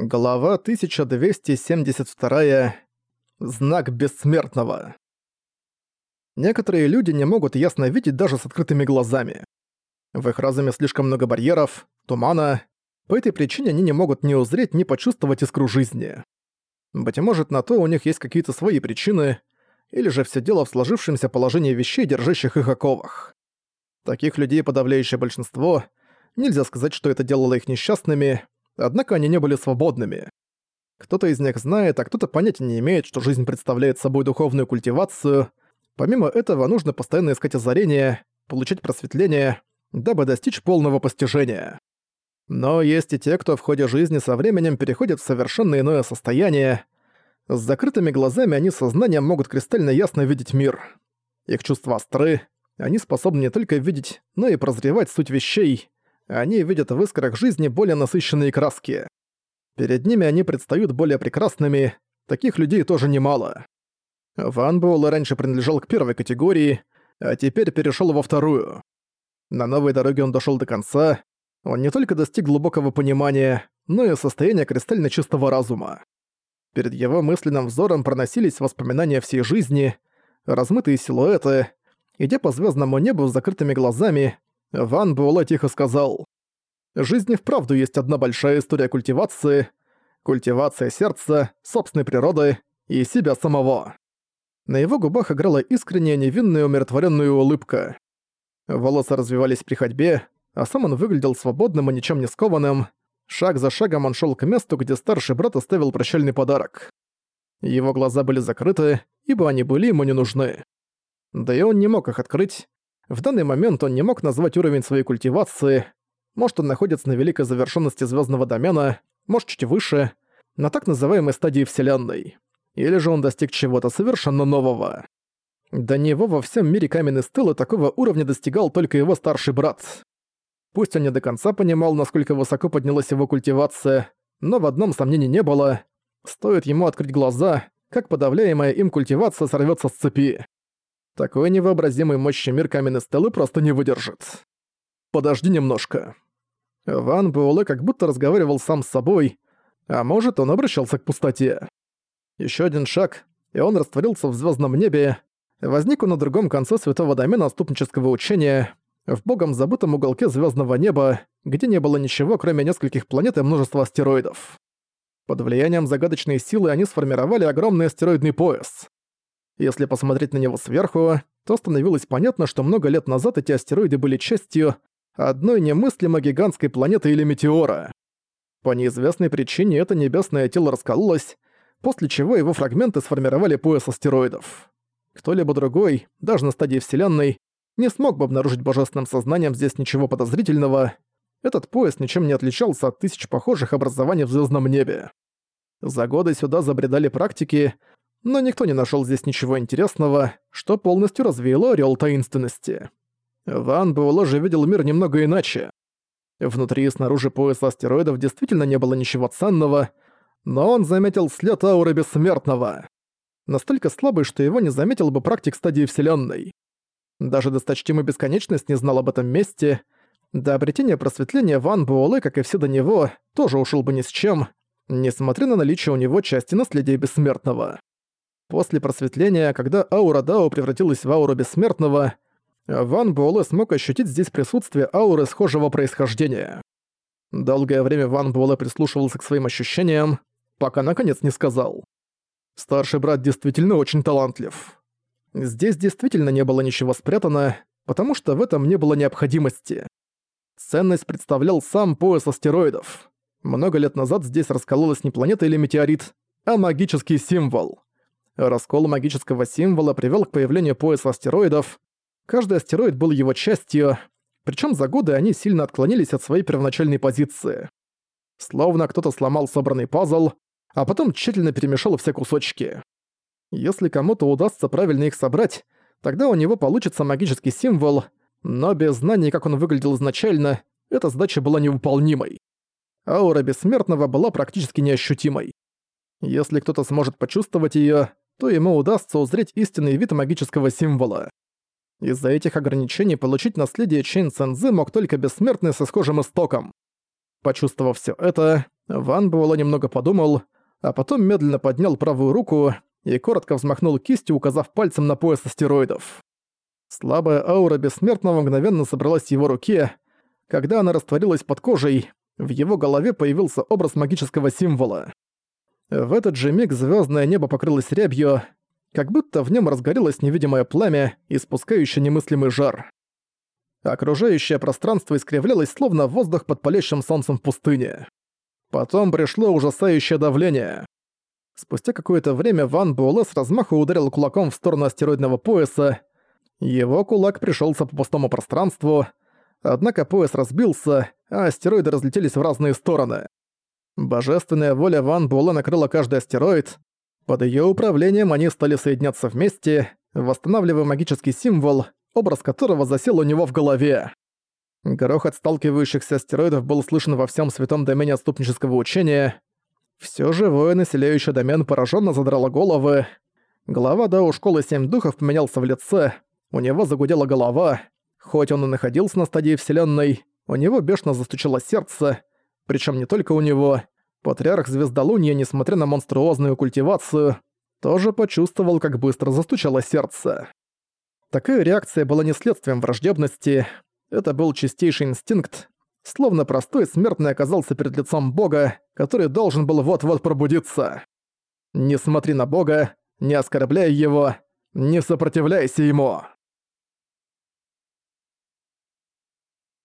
Глава 1272. Знак бессмертного. Некоторые люди не могут ясно видеть даже с открытыми глазами. В их разуме слишком много барьеров, тумана. По этой причине они не могут ни узреть, ни почувствовать искру жизни. Быть может, на то у них есть какие-то свои причины, или же все дело в сложившемся положении вещей, держащих их оковах. Таких людей подавляющее большинство. Нельзя сказать, что это делало их несчастными, Однако они не были свободными. Кто-то из них знает, а кто-то понятия не имеет, что жизнь представляет собой духовную культивацию. Помимо этого, нужно постоянно искать озарение, получать просветление, дабы достичь полного постижения. Но есть и те, кто в ходе жизни со временем переходит в совершенно иное состояние. С закрытыми глазами они сознанием могут кристально ясно видеть мир. Их чувства остры, они способны не только видеть, но и прозревать суть вещей, они видят в искрах жизни более насыщенные краски. Перед ними они предстают более прекрасными, таких людей тоже немало. Ван Буэлэ раньше принадлежал к первой категории, а теперь перешел во вторую. На новой дороге он дошел до конца, он не только достиг глубокого понимания, но и состояния кристально чистого разума. Перед его мысленным взором проносились воспоминания всей жизни, размытые силуэты. Идя по звездному небу с закрытыми глазами, Ван Буэлэ тихо сказал. «Жизнь и вправду есть одна большая история культивации, культивация сердца, собственной природы и себя самого». На его губах играла искренняя невинная умиротворенная улыбка. Волосы развивались при ходьбе, а сам он выглядел свободным и ничем не скованным. Шаг за шагом он шел к месту, где старший брат оставил прощальный подарок. Его глаза были закрыты, ибо они были ему не нужны. Да и он не мог их открыть, в данный момент он не мог назвать уровень своей культивации. Может, он находится на великой завершенности звездного домена, может, чуть выше, на так называемой стадии Вселенной. Или же он достиг чего-то совершенно нового. До него во всем мире каменный стыл и такого уровня достигал только его старший брат. Пусть он не до конца понимал, насколько высоко поднялась его культивация, но в одном сомнений не было. Стоит ему открыть глаза, как подавляемая им культивация сорвется с цепи. Такой невообразимой мощи мир каменной стелы просто не выдержит. Подожди немножко. Ван Буэлэ как будто разговаривал сам с собой, а может, он обращался к пустоте. Еще один шаг, и он растворился в звездном небе, возник он на другом конце святого домена отступнического учения, в богом забытом уголке звездного неба, где не было ничего, кроме нескольких планет и множества астероидов. Под влиянием загадочной силы они сформировали огромный астероидный пояс. Если посмотреть на него сверху, то становилось понятно, что много лет назад эти астероиды были частью одной немыслимо гигантской планеты или метеора. По неизвестной причине это небесное тело раскололось, после чего его фрагменты сформировали пояс астероидов. Кто-либо другой, даже на стадии Вселенной, не смог бы обнаружить божественным сознанием здесь ничего подозрительного. Этот пояс ничем не отличался от тысяч похожих образований в звездном небе. За годы сюда забредали практики, но никто не нашел здесь ничего интересного, что полностью развеяло ореол таинственности. Ван Буэлло же видел мир немного иначе. Внутри и снаружи пояса астероидов действительно не было ничего ценного, но он заметил след ауры бессмертного. Настолько слабый, что его не заметил бы практик стадии Вселенной. Даже досточтимый Бесконечность не знал об этом месте. До обретения просветления Ван Буэлэ, как и все до него, тоже ушел бы ни с чем, несмотря на наличие у него части наследия Бессмертного. После просветления, когда аура Дао превратилась в ауру Бессмертного, Ван Буэлэ смог ощутить здесь присутствие ауры схожего происхождения. Долгое время Ван Буэлэ прислушивался к своим ощущениям, пока наконец не сказал. Старший брат действительно очень талантлив. Здесь действительно не было ничего спрятано, потому что в этом не было необходимости. Ценность представлял сам пояс астероидов. Много лет назад здесь раскололась не планета или метеорит, а магический символ. Раскол магического символа привел к появлению пояса астероидов. Каждый астероид был его частью, причем за годы они сильно отклонились от своей первоначальной позиции. Словно кто-то сломал собранный пазл, а потом тщательно перемешал все кусочки. Если кому-то удастся правильно их собрать, тогда у него получится магический символ, но без знаний, как он выглядел изначально, эта задача была невыполнимой. Аура Бессмертного была практически неощутимой. Если кто-то сможет почувствовать её, то ему удастся узреть истинный вид магического символа. Из-за этих ограничений получить наследие Чейн Цэнзы мог только бессмертный со схожим истоком. Почувствовав все это, Ван Буэлэ немного подумал, а потом медленно поднял правую руку и коротко взмахнул кистью, указав пальцем на пояс астероидов. Слабая аура бессмертного мгновенно собралась в его руке. Когда она растворилась под кожей, в его голове появился образ магического символа. В этот же миг звездное небо покрылось рябью, как будто в нем разгорелось невидимое пламя, испускающее немыслимый жар. Окружающее пространство искривлялось, словно воздух под палящим солнцем в пустыне. Потом пришло ужасающее давление. Спустя какое-то время Ван Буэлэ с размаху ударил кулаком в сторону астероидного пояса, его кулак пришелся по пустому пространству, однако пояс разбился, а астероиды разлетелись в разные стороны. Божественная воля Ван Буэлэ накрыла каждый астероид. Под ее управлением они стали соединяться вместе, восстанавливая магический символ, образ которого засел у него в голове. Грохот сталкивающихся астероидов был слышен во всем святом домене отступнического учения. Все живое, населяющее домен, пораженно задрало головы. Глава Дао Школы Семь Духов поменялся в лице, у него загудела голова. Хоть он и находился на стадии Вселенной, у него бешено застучало сердце. Причем не только у него. Патриарх Звездолуния, несмотря на монструозную культивацию, тоже почувствовал, как быстро застучало сердце. Такая реакция была не следствием враждебности, это был чистейший инстинкт, словно простой смертный оказался перед лицом Бога, который должен был вот-вот пробудиться. Не смотри на Бога, не оскорбляй его, не сопротивляйся ему.